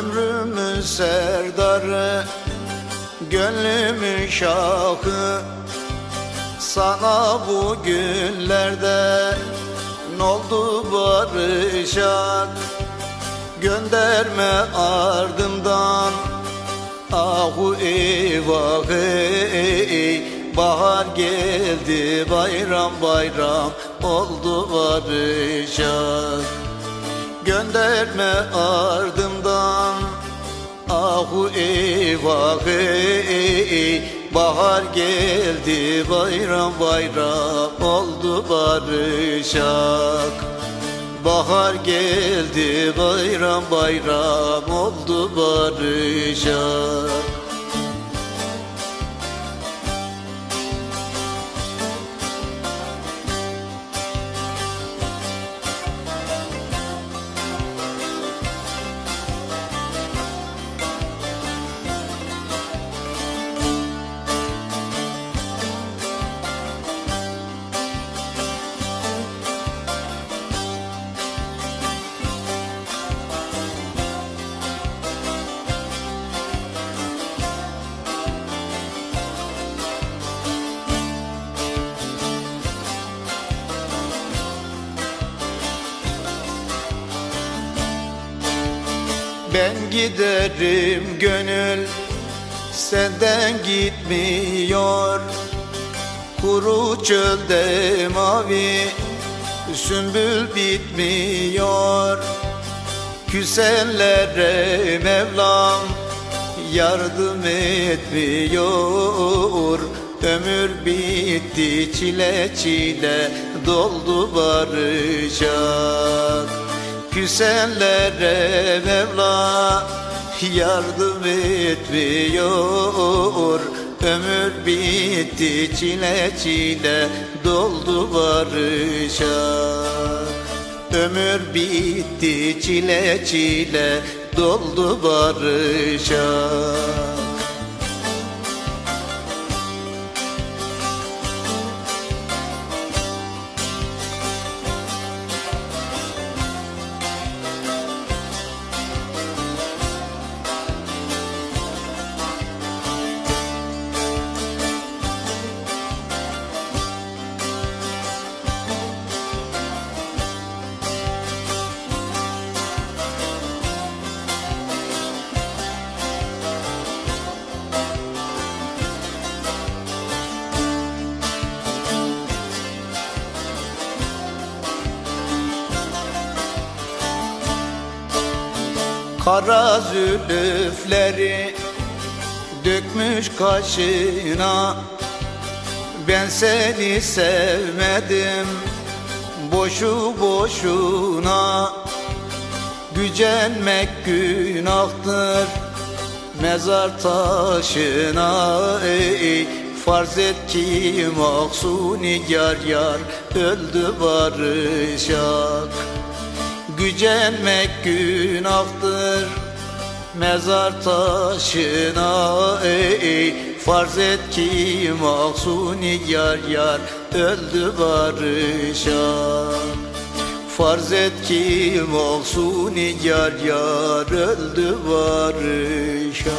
Gönlümün serdarı Gönlümün şahı. Sana bu günlerde Noldu barışak Gönderme ardımdan Ahu eyvah ey Bahar geldi bayram bayram Oldu barışak Gönderme ardımdan Ahu eyvah ey Bahar geldi bayram bayram Oldu barışak. Bahar geldi bayram bayram oldu barışak Ben giderim gönül senden gitmiyor. Kuru çölde mavi sümbül bitmiyor. Küsenlere Mevlam yardım etmiyor. Ömür bitti çile çile doldu barışak Küsenlere Mevla yardım etmiyor. Ömür bitti çile çile doldu barışak Ömür bitti çile çile doldu barışak Kara zülüfleri dökmüş kaşına. Ben seni sevmedim boşu boşuna. Gücenmek günahtır mezar taşına. Ey Farz et ki mahsuni yar yar öldü barışak Gücenmek günahtır. Mezar taşına ey Farz et ki mahsuni yar yar öldü barışak Farz et ki mahsuni yar yar öldü barışak